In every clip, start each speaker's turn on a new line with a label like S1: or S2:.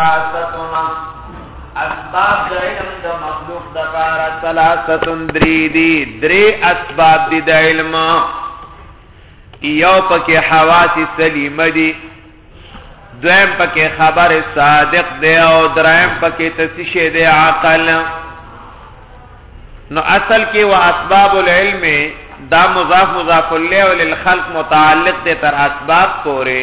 S1: ثلاثتن اسباب د علم د مخلوق د بار ثلاثتن درې دي درې اسباب دي د علم یو پکې حواس سلیمه دي دویم پکې خبر صادق دی او دریم پکې تسشه دی عقل نو اصل کې وا اسباب العلم دا مضاف مضاف له للخلق متعلق ته تر اسباب پورې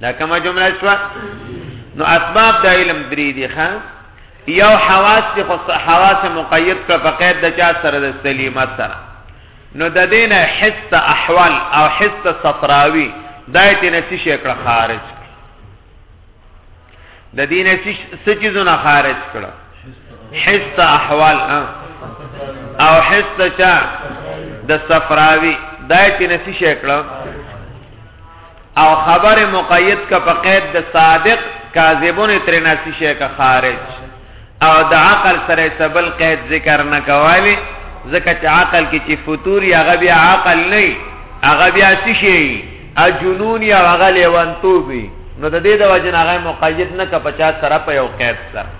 S1: دا کومه جمله شو نو اسباب د علم درې دي ښا یو حواس دي خو حواس مقید کړه په قید د چا سره د سلیمت سره نو د دین حس احوال او حس صفراوی دایته نسی شي کړه خارج د دین څه چیزونه خارج کړو حس احوال او حس چا د صفراوی دای چې نسی شي کړو او خبر مقید کا په قید د صادق کاذبون تر نسی شي کا خارج او د عقل سره څه بل قید ذکر نه کولی ځکه چې عقل کې چې فطور یا هغه بیا عقل نه هغه بیا څه شي ا جنون یا هغه لیوانتوب وي نو د دې د وجه نه هغه مقید نه ک 50 سره په یو قید سره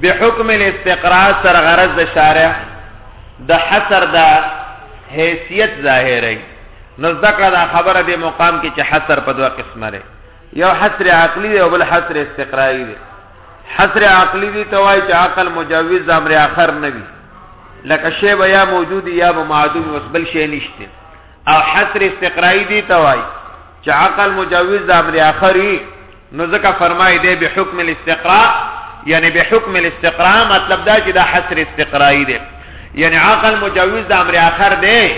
S1: به حکم الاستقراء سره غرض د شارع د حصر د حیثیت ظاهري نو ذکر دا خبره د مقام کې چې حصر په دوه قسمه لري یو حصر عقلی او بل حصر استقرایی دی حصر عقلی دی توای چې عقل مجوز امر اخر نه وي لکه شی به یا موجود یا به معدوم اوس بل شی نشته او حصر استقرایی دی توای چې عقل مجوز امر اخری نو ځکه فرمای دی به حکم الاستقراء یعنی به حکم الاستقراء مطلب دا چې دا حصر استقرایی دی یعنی عقل مجوز امر اخر دی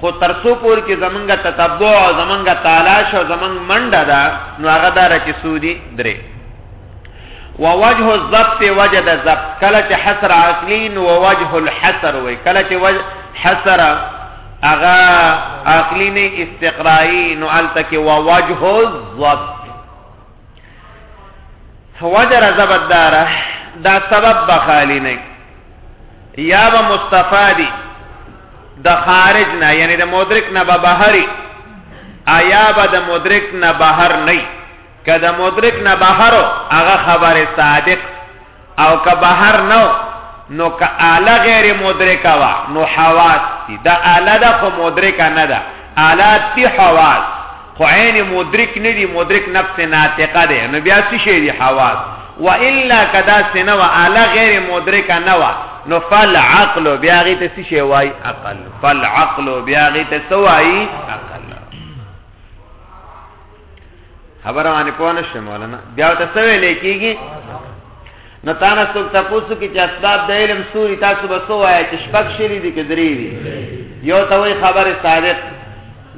S1: خو تر څو پورې چې زمونږ تتبع او زمونږ تالاش او زمونږ منډه ده نو هغه داره چې څو دي درې ووجه الضبط وجد الضبط کله چې حصر عقلی نو ووجه الحصر وي کله چې وجه حصر هغه عقلی نه استقرایی نو الته کې ووجه الضبط وجر زبد داره دا سبب بخالی نه یا به مستفادی د خارج نه یعنی د مدرک نه به بهري آیا به د مدرک نه بهر نه کده مدرک نه بهرو هغه خبره صادق او که بهر نو نو که آله غیر مدرکه وا نو حواس تی دا آله دا خو مدرکه نه ده آله تی حواس خو عین مدرک نه دی مدرک نفس ناطقه ده نو بیا څه شی دی حواس و الا کدا سنه و آله غیر مدرکه نه وا نو فل عقل بیا غی ته څه شی وای عقل فل عقل بیا غی ته سوای عقل خبره باندې پوه نه شوې مولانا بیا ورته څه ویل کېږي نو تا نه څوک تپوسو کې چې اسباب د علم سوري تاسو به څه وایئ چې شپږ شري دي که درې دي یو ته وایي خبرې صادق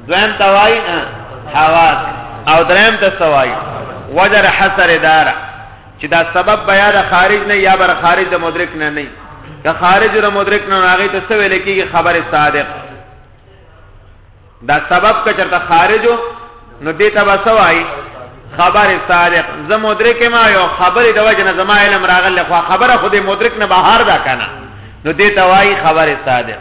S1: دویم ته وایي حواس او دریم ته څه وایي وجر حسر اداره چې دا سبب به یا د خارج نه یا بر خارج د مدرک نه نه که خارج د مدرک نه هغه ته څه ویل کېږي خبرې صادق دا سبب که چرته خارجو نو دې ته به څه وایي خبر صادق زه مدرک ما یو خبرې د وجه نه زما علم راغلی خو خبره خو دې مدرک نه بهر ده که نه نو دې ته وایي خبر صادق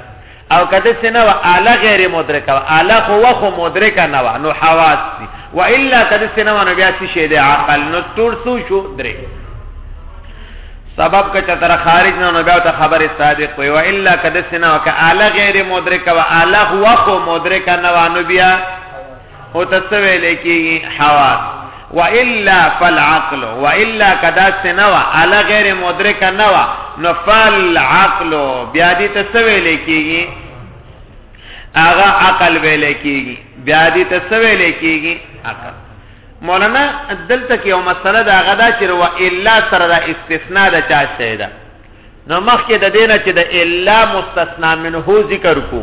S1: او که داسې نه وه اله غیر مدرکه وه اله خو وه خو مدرکه نه وه نو حواس دي و الا که داسې نه وه نو بیا څه شی دی عقل نو ټول څو شو درې سبب که چتر خارج نه نو بیا ته خبر صادق وي والا کده سنا وک اعلی غیر مدرک و اعلی هو خو مدرک نه وانو بیا او تسوی لکی حواس والا فالعقل والا کده سنا و اعلی غیر مدرک نه و نو فالعقل بیا دې تسوی لکی اغه عقل ویل کیږي بیا دې تسوی لکی عقل مولانا دلته کې یو مسله دا غدا چې و الا سره د استثناء د چا شی ده نو مخکې د دینه چې د الا مستثنا منه ذکر کو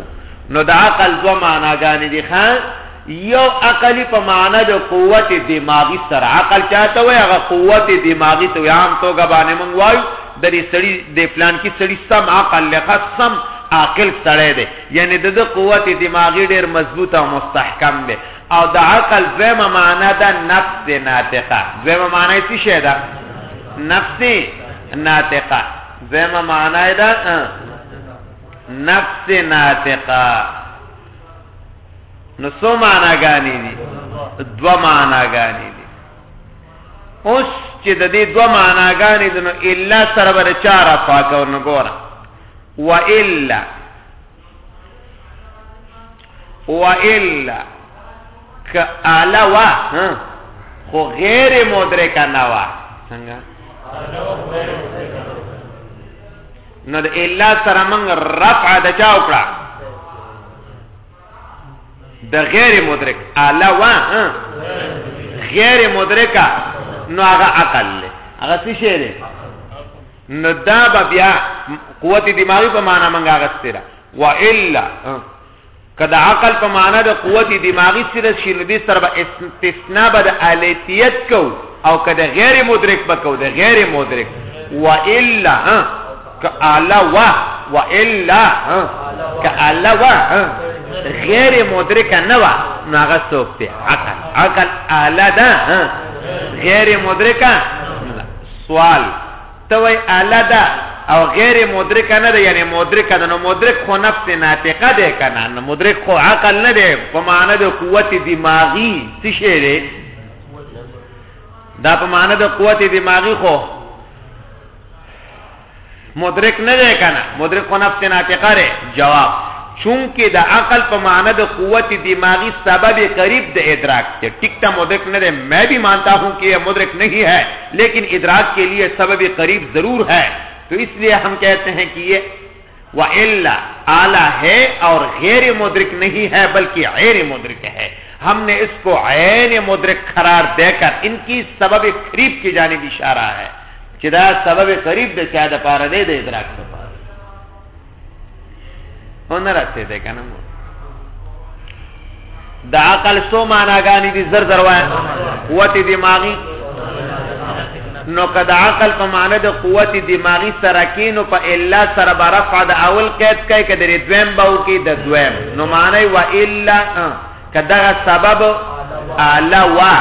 S1: نو د عقل دو معناګانې دي خان یو عقلی په معنی د قوت دماغی سره عقل چاته وي هغه قوت دماغی ته عام توګه باندې مونږ وایو د دې سړي د پلان کې سړي سم عقل لکه سم عاقل سړی دی یعنی د د قوت دماغی ډیر مضبوط او مستحکم دی او د عقل دویمه معنا ده نفس ناطقه دویمه معنا یې څه شی ده نفس ناطقه دویمه معنا یې ده نفس ناطقه نو څو معناګانې دي دوه معناګانې دي اوس چې د دې دوه معناګانې دي نو الا سره به چا رفع کوو نو ګوره و الا والا که الا وا خو غیر مدرک نه وا څنګه نو د الا سره موږ رفع د چا وکړه د غیر مدرک الا وا غیر مدرکا نو هغه عقل له هغه څه شی دی نو دا بیا قوت دماغي په معنا منګه غستره والا کدا عقل په معنا د قوت دماغي سره شي نو دې سره به استثناء به د الیتیت کو او کدا غیر مدرک به کو د غیر مدرک والا ک اعلی وا والا ک اعلی وا غیر مدرک نه وا ناغه څوک دی عقل عقل اعلی ده غیر مدرک سوال ته وای اله ده او غیر مدرک نه ده یعنی مدرک ده نو مدرک خو نفس ناطقه ده کنه نو مدرک خو عقل نه ده په معنی د قوت دماغی څه شی ده دا په معنی د قوت دماغی خو مدرک نه ده کنه مدرک خو نفس ناطقه ده جواب چونکه د عقل په معنی د قوت دماغی سبب قریب د ادراک ته ټیک ته مدرک نه ده مې به مانتا هو کې مدرک نه هي ہے لیکن ادراک کې لیے سبب قریب ضرور ہے تو اس لیے ہم کہتے ہیں کہ یہ و الا اعلی ہے اور غیر مدرک نہیں ہے بلکہ غیر مدرک ہے ہم نے اس کو عین مدرک قرار دے کر ان کی سبب قریب کی جانب اشارہ ہے چدا سبب قریب دے چاہے دا پارا دے دے ادراک دے پارا او نه راځي ده کنه مو د عقل سو معناګانی دي زر زر وای قوت دماغي نو که د عقل په معنی د قوت دماغي سره کې نو په الا سره برفع د اول قید کوي کده دویم باو کې د دویم نو معنی و الا کده سبب الا وا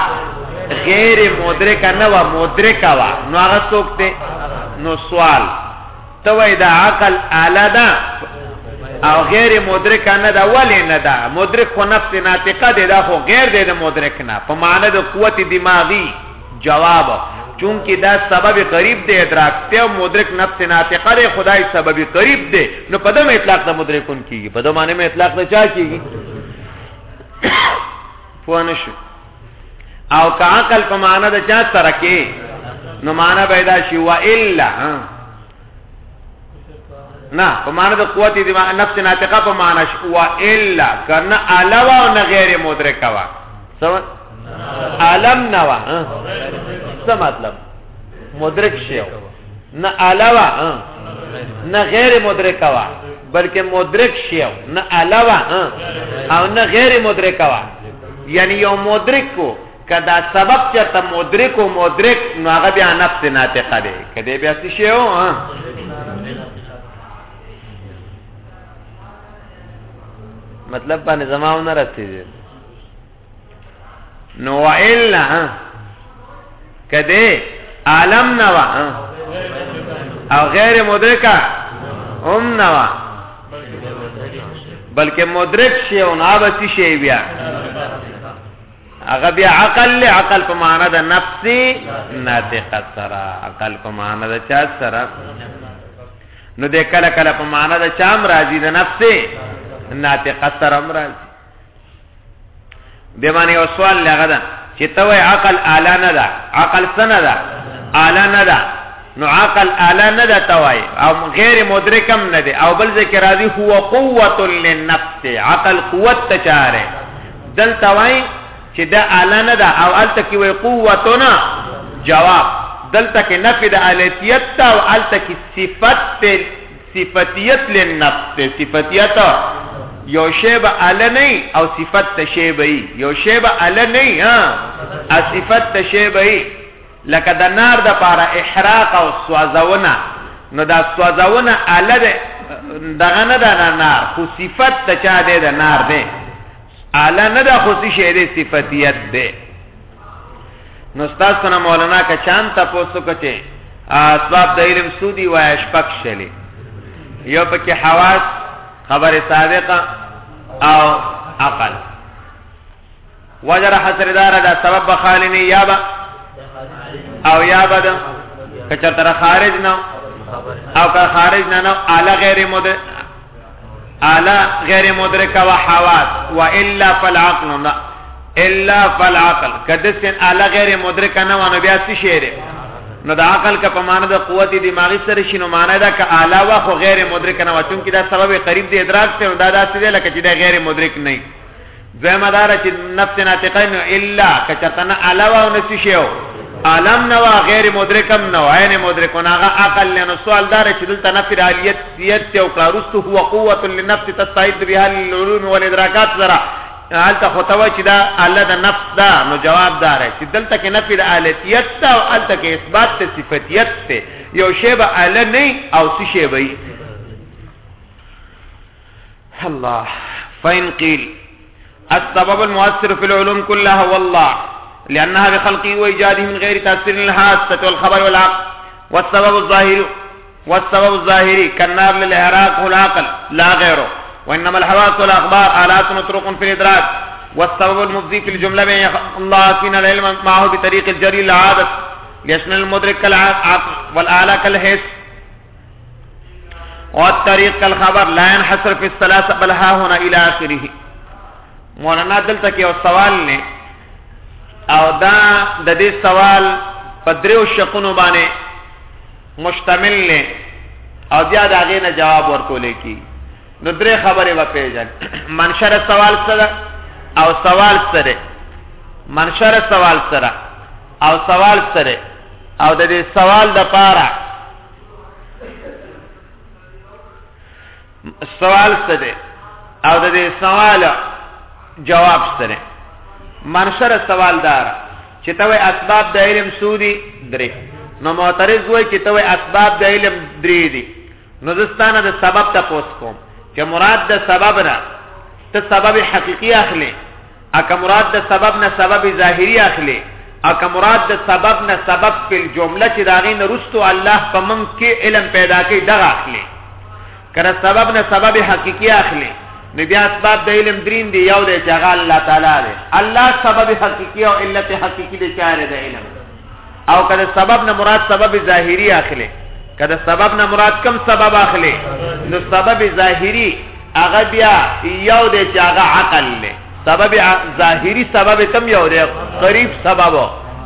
S1: غیر مدرک نه وا مدرک وا نو هغه څوک ته نو سوال ته وای دا عقل اعلی ده او غیر مدرک نه ده ولی نه ده مدرک خو نفس ناطقه ده دا خو غیر ده مدرک نه په معنی د قوت دماغی جواب چونکه دا سبب قریب ده ادراک ته مدرک نفس ناطقه ده خدای سبب قریب ده نو په دمه اطلاق د مدرکون کیږي په دمه معنی اطلاق نه چا کیږي پوه نشو او که عقل په معنا د چا سره کې نو معنا پیدا شي و الا نه په معنا د قوت دی نفس ناطقه په معنا شي و الا کنه علاوه او نه غیر مدرکه وا سم علم نوا څه مطلب مدرک شیو نه علاوه نه غیر مدرک وا بلکې مدرک شیو نه علاوه او نه غیر مدرک وا یعنی یو مدرک کو کدا سبب چرته مدرک او مدرک نو هغه بیا نفس ناطقه دی کدی بیا څه شیو ها مطلب باندې زماونه رسیدل نو وإلا کده عالم نوا او غیر مدرکا هم نوا بلکې مدرک شي او نابتی شي بیا هغه بیا عقل له عقل په معنا د نفسي ناطقه سره عقل په معنا د چا سره نو د کله کله په معنا د چام راځي د نفسي ناطقه سره راځي به باندې یو سوال لغه ده چې ته وای عقل اعلی نه ده عقل سنه ده اعلی نه ده نو عقل اعلی نه ده توای او غیر مدرکم نه ده او بل ذکر راضی هو قوت للنفس عقل قوت تچاره دل توای چې دا اعلی نه ده او الته کې وای قوتنا جواب دلته کې نفي د الیتیت او الته کې صفت صفتیت للنفس دی صفتیت یو شی به اله نه او صفت ته شی به یو شی به اله نه ها او صفت ته شی به لکه د نار د پاره احراق او سوځونه نو دا سوځونه اله ده دغه نه ده نار خو صفت ته چا ده د نار ده اله نه ده خو شی ده صفتیت ده نو تاسو نه مولانا کا چان تاسو کته اسباب د علم سودی وای شپک شلی یو پکې حواس خبر سابقه او عقل وجر حسر دار دا سبب خالنی یا با او یا با دا کچر تر خارج نو او که خارج نه نو اعلی غیر مد الا غیر مدرک و حواس و الا فالعقل نه الا فالعقل کده سن الا غیر مدرک نه ونه بیا څه شی دی نو د عقل کا په معنی د قوت دماغي سره شنو معنی دا ک الا و خو غیر مدرک نه و چون کې دا سبب قریب دی ادراک ته دا داسې دی لکه چې دا غیر مدرک نه دویمه دا ده چې نفس ناطقه نو الا که چېرته نه اله وه او نه څه شی و عالم نه وه غیر مدرک هم نه وه عین مدرک نو هغه عقل دی نو سوال دا دی چې دلته نفي د حالیت سیت دی او کړه وروسته هو قوت للنفس تستعد بها للعلوم والادراکات سره هلته خو ته وایي چې دا الله د نفس ده نو جواب دا دی چې دلته کې نفي د حالتیت ده او هلته کې اثبات د صفتیت دی یو شی به اله نه او څه شی به الله فین قیل السبب المؤثر في العلوم كلها والله لانها بخلقه وايجاده من غير تاثير الحاسه والخبر والعقل والسبب الظاهر والسبب الظاهري كالنار للعراق والعقل لا غيره وانما الحواس والاخبار آلات وطرق في الادراك والسبب المفضي في الجمله بين الله فينا العلم معه بطريق الجري العادة ليشمل المدرك كالعقل والاعلى كالحس او طریق الخبر لا ينحصر في الثلاثه بل ها هنا الى اخره مولانا دلته کې یو سوال نه او دا د دې سوال په دریو شقونو باندې مشتمل نه او بیا دا غینه جواب ورکول کی نو درې خبرې و پیژن منشر سوال سره او سوال سره منشر سوال سره او سوال سره او د دې سوال د پاره سوال څه دی او د دې سوال جواب څه دی منشر سوالدار چې ته اسباب د علم سودي درې نو معترض وای چې ته اسباب د علم درې دي نو زستانه د سبب ته پوس کوم چې مراد د سبب نه ته سبب حقيقي اخلي اکه مراد د سبب نه سبب ظاهری اخلي اکه مراد د سبب نه سبب په جمله چې داغې نه رستو الله په من کې علم پیدا کوي دغه اخلي کړه سبب نه سبب حقيقي اخلي نو بیا اسباب د علم درین دی یو دی چې هغه الله تعالی دی الله سبب حقيقي او علت حقيقي دی چاره د علم او کله سبب نه مراد سبب ظاهری اخلي کله سبب نه مراد کم سبب اخلي نو سبب ظاهری هغه بیا یو دی چې هغه عقل له سبب ظاهری سبب کم یو دی قریب سبب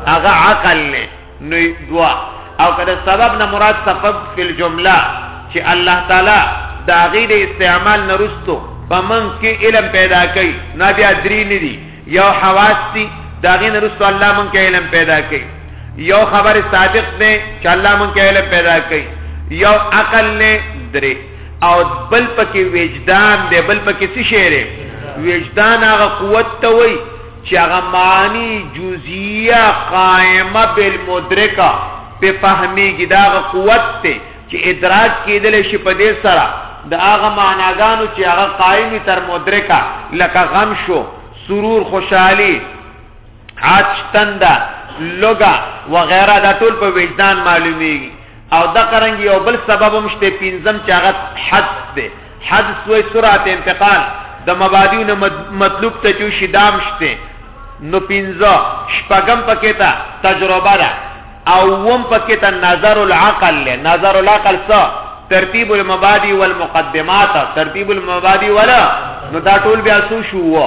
S1: هغه عقل له نو دوا او کله سبب نه مراد سبب فی الجمله چې الله تعالی دا غیر استعمال نرستو پمن کې علم پیدا کړي نه بیا درې نه دي یو حواس دي دا غي نه رسو الله مونږ کې علم پیدا کړي یو خبر صادق دی چې الله مونږ کې علم پیدا کړي یو عقل نه درې او بل پکې وجدان دی بل پکې څه شی دی وجدان هغه قوت ته وای چې هغه معنی جزئیه قائمه بالمدرکه په فهمي کې دا قوت ته چې ادراک کېدلی شي په دې سره د هغه معناګانو چې هغه قائم تر مدرکه لکه غم شو سرور خوشحالي عطش تنده لوګه وغیرہ دا ټول په وجدان معلومیږي او دا قرنګ یو بل سبب هم شته پینځم چې هغه حد دی حد سوې سرعت انتقال د مبادیو نه مطلوب ته چې شدام شته نو پینځه شپږم پکې ته تجربه ده اووم پکې ته نظر العقل له نظر العقل څه ترتیب المبادی والمقدمات ترتیب المبادی ولا نو دا ټول بیا سو شو و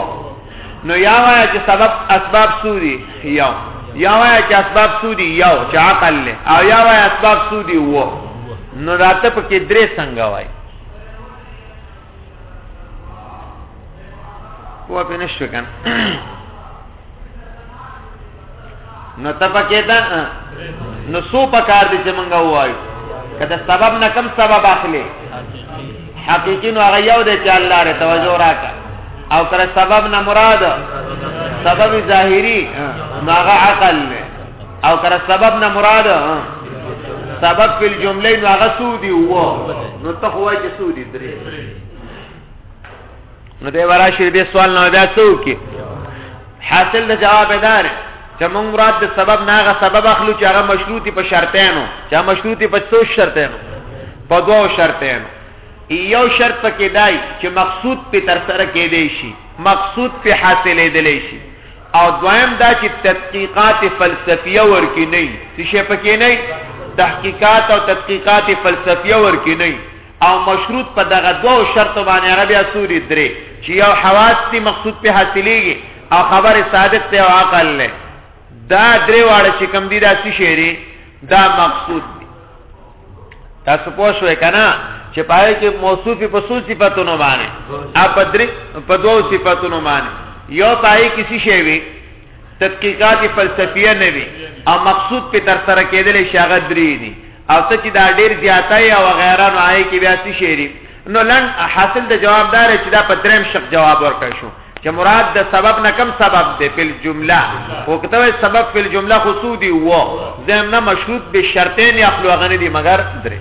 S1: نو یا وای چې سبب اسباب سودی یو یا وای چې اسباب سودی یو چې عقل له او یا وای اسباب سودی و نو راته پکې درې څنګه وای وپې نشو کنه نو تپکې دا نو سو پکار دي چې مونږ وایو کله سبب نه کم سبب اخلي حقیقی نو هغه یو دی چې الله ر توجه راکا او کله سبب نه مراد سبب ظاهری نو هغه عقل نه او کر سبب نه مراد سبب په جمله نو هغه سودی وو نو ته خو وایې سودی درې نو دې ورا شي دې سوال نه بیا څوک حاصل د جواب دار چې موږ مراد د سبب نه هغه سبب اخلو چې هغه مشروطي په شرطینو چې مشروطي په څو شرطینو په دوو شرطینو یو شرط پکې دای چې مقصود په تر سره کېدې شي مقصود په حاصلې دلې شي او دویم دا چې تحقیقات فلسفیه ورکی نه څه شي پکې نه تحقیقات او تحقیقات فلسفیه ورکی نه او مشروط په دغه دوه شرط باندې هغه بیا سوري درې چې یو حواس دي مقصود په حاصلېږي او خبره صادق ته او عقل نه دا درې واړه چې کم دي دا څه شي دا مقصود تاسو پوه شوئ که نه چې په هغې کې موصوفې په څو صفتونو باندې او په درې په دوو صفتونو باندې یو په هغې کې څه شی وي تدقیقات فلسفیه نه وي او مقصود پې ترسره کېدلی شي هغه درې دي او څه چې دا ډېر زیاته یې او غیره نو هغې کې بیا څه شی دي نو لنډ حاصل د جواب دا چې دا په درېیم شق جواب ورکړی شو چې مراد د سبب نه کم سبب دی په جمله او کته وي سبب په جمله خو سودي و زم نه مشروط به شرطین یخلو غنه دي مگر درې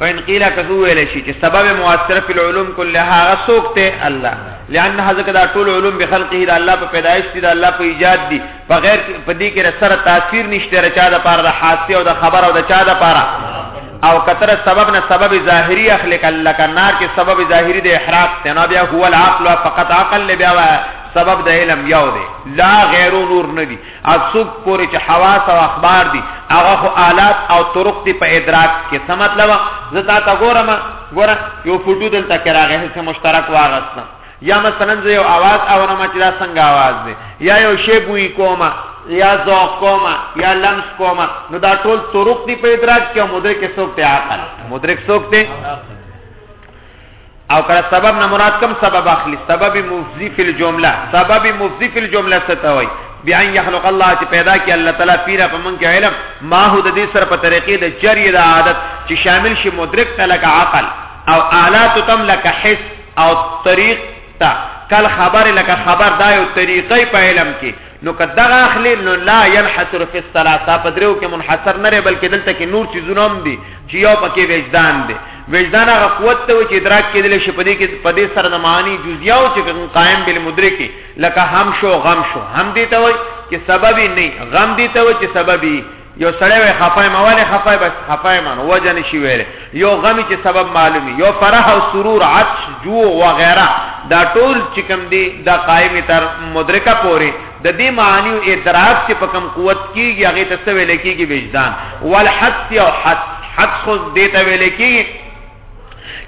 S1: فإن قيل كذو ویل شي چې سبب مؤثر په علوم كلها غسوک ته الله لأن هذا کدا ټول علوم بخلقه د الله په پیدایش دي د الله په ایجاد دي په غیر په دې کې سره تاثیر نشته رچا د پاره د حادثه او د خبر او د چا د پاره او کتر سبب نه سبب ظاهری اخلي کله کنار کې سبب ظاهری د احراق ته نه بیا هو العقل فقط عقل بیا سبب د علم یو دی لا غیر نور نه دی اسوب پورې چې حواس او اخبار دي هغه خو آلات او طرق دي په ادراک کې څه مطلب زه تا ته ګورم ګوره یو فوټو دلته کې راغی چې مشترک واغستم یا مثلا زه یو आवाज اورم چې دا څنګه आवाज دی یا یو شی بوی کومه یا ذوق کومه یا لمس کومه نو دا ټول طرق دی په ادراک کې مدرک څوک ته عقل مدرک څوک ته او کله سبب نه مراد کوم سبب اخلي سبب مفضي فی الجمله سبب مفضي فی الجمله څه ته وایي بیا یخلق الله چې پیدا کی الله تعالی پیرا په من کې علم ما هو د دې سره په طریقې د جری د عادت چې شامل شي مدرک تلک عقل او آلات تم لک حس او طریق ته کل خبر لکه خبر دا یو طریقې په علم کې نو که دغه اخلي نو لا ينحصر في الثلاثه په درو کې منحصر نه لري بلکې دلته کې نور چیزونه هم دي چې یو پکې وجدان دی وجدان هغه قوت ته چې ادراک کېدل شي په دې کې په دې سره د معنی جزئیه او چې قائم بل مدرک لکه هم شو غم شو هم دي ته وي چې سبب نه غم دي ته وي چې سبب یو سړی وای خفای ما ولی خفای بس خفای ما نو وجه نشي ویل یو غمی چې سبب معلومي یو فرح او سرور عطش جو و غیره دا ټول چې کوم دی دا قائم تر مدرکه پوري د دې معنی او ادراک چې په کم قوت کیږي هغه ته څه ویل کیږي وجدان والحد او حد حد خو دې ته ویل کیږي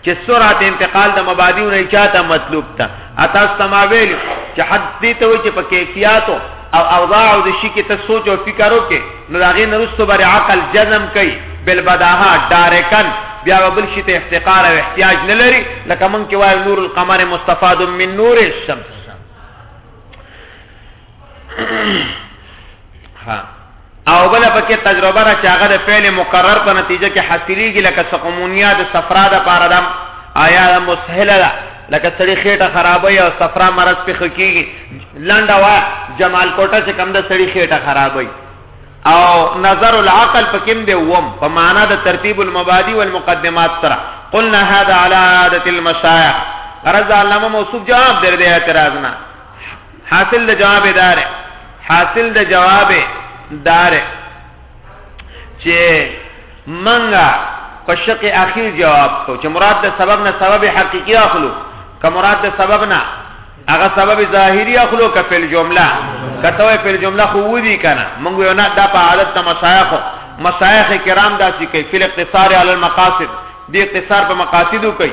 S1: چې سرعت انتقال د مبادیو نه چاته مطلوب ته اته سما ویل چې حد دې ته وي چې په کیفیتو او اوضاع او د شي کې ته سوچ او فکر وکې نو دا غي نرسته بر عقل جزم کوي بل بداها ډایرکن بیا بل شي ته افتقار او احتیاج نه لري لکه مونږ کې وایو نور القمر مستفاد من نور الشمس ها او بل پکې تجربه را چې هغه د فعل مقرر په نتیجه کې حاصلېږي لکه سقمونیا د صفرا د پاره دم آیا د مسهله ده لکه سړی خېټه خرابوي او صفرا مرض په خکېږي لنډه وا جمال کوټه چې کم د سړی خېټه خرابوي او نظر العقل په کوم دی وم په معنا د ترتیب المبادی والمقدمات سره قلنا هذا على عاده المشايخ رضا علامه موصوف جواب در دی اعتراض نه حاصل د جواب دار حاصل د جواب دار چې منګه په شق اخیر جواب کو چې مراد د سبب نه سبب حقيقي اخلو که مراد د سبب نه هغه سبب ظاهری اخلو که په جمله کته په جمله خو ودی کنه موږ یو نه د په عادت د مشایخ مشایخ کرام داسې کوي په اقتصار علی المقاصد دې اقتصار په مقاصدو کوي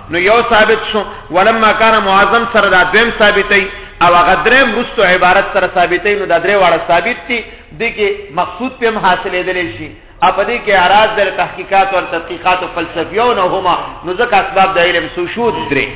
S1: نو یو ثابت شو ولما کان معظم سره دا دویم ثابتای او هغه درې مرستو عبارت سره ثابتای نو دا درې واړه ثابت دي د کې مقصود په هم حاصلې دي شي اپ دې کې اراز در تحقیقات او تحقیقات او فلسفیو نه هما نو ځکه اسباب د علم سو شو درې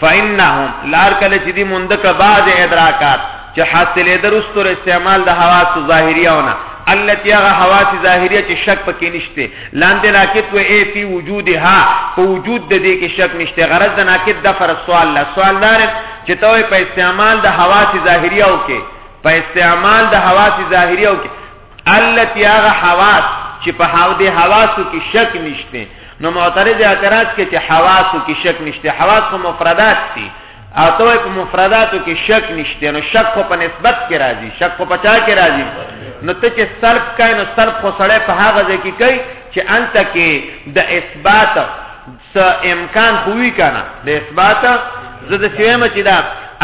S1: فانهم لار کله چې دی مونده که بعض ادراکات چې حاصلې درستور استعمال د حواس ظاهریاونه التي هغه حواس ظاهریه چې شک پکې نشته لاندې ناقد و ای فی وجودها په وجود د دې کې شک نشته غرض د ناقد د فر سوال لا سوال دار چې ته په استعمال د حواس ظاهریه او کې په استعمال د حواس ظاهریه او کې التي هغه حواس چې په هاو دي حواسو کې شک نشته نو معترض اعتراض کوي چې حواسو کې شک نشته حواس خو مفردات دي او ته په مفرداتو کې شک نشته نو شک خو په نسبت کې راځي شک خو په چا کې راځي نو ته چې صرف کای نو صرف خو سړی په هغه ځای کې کوي چې انت کې د اثبات س امکان خوې کنه د اثبات زه د سیمه چې دا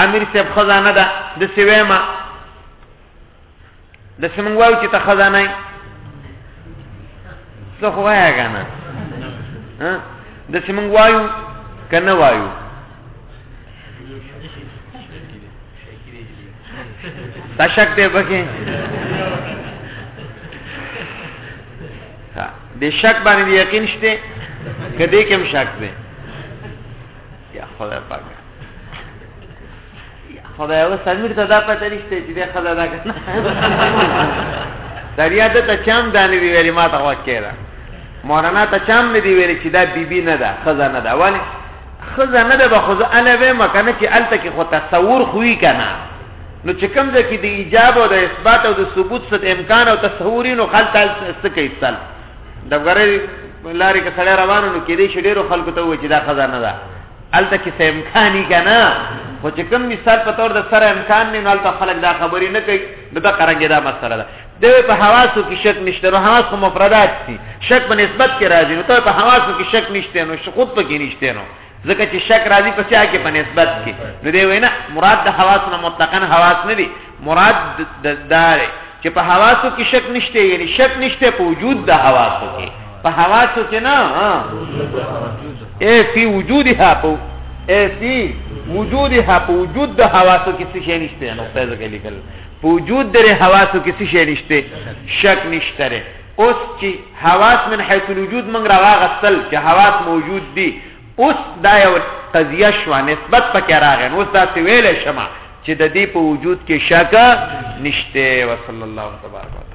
S1: امیر صاحب خزانه ده د سیمه د سیمنګ وایو چې ته خزانه یې څه خو وایه که نه د سیمنګ وایو که نه وایو دا شک دی پکې د شک باندې یقین شته کدی کوم شک دی یا خدای پاک خدای او سمیر ته دا پته نشته چې د خدای دا کنه دریا ته چم دانې دی ویلې ما ته وکړه مولانا ته چم نه دی ویلې چې دا بیبي نه ده خزه نه ده ولی خزه نه ده به خزه اله به مکنه چې الته کې خو تصور خوې کنه نو چې کوم ځکه د ایجاب او د اثبات او د ثبوت ست امکان او تصوري نو خلک سکه ایستل د غره لارې کې سړی روانو نو کې دې شډېرو خلکو ته و چې دا خزه نه ده الته کې څه امکان یې کنه خو چې کوم مثال په تور د سره امکان نه نو الته خلک دا خبرې نه کوي نو دا قرانګه دا مسله ده د په حواسو کې شک نشته نو حواس خو مفردات دي شک په نسبت کې راځي نو ته په حواسو کې شک نشته نو شخود په کې نشته نو ځکه چې شک راځي په چا کې په نسبت کې نو دی وینا مراد د حواس نه مطلقاً حواس نه دي مراد داره چې په حواسو کې شک نشته یعنی شک نشته په وجود د حواسو کې په حواسو کې نه ها اے فی وجودها په اے فی وجودها په وجود د حواسو کې څه شی نشته نو څه ځکه لیکل په وجود د حواسو کې څه شی نشته شک نشته اوس چې حواس من حيث الوجود من راغستل چې حواس موجود دي اوس دا یو قضیه شوه نسبت پکې راغی نو اوس داسې ویلی شم چې د دې په وجود کې شک نشته وصلی الله تبارک وتعالی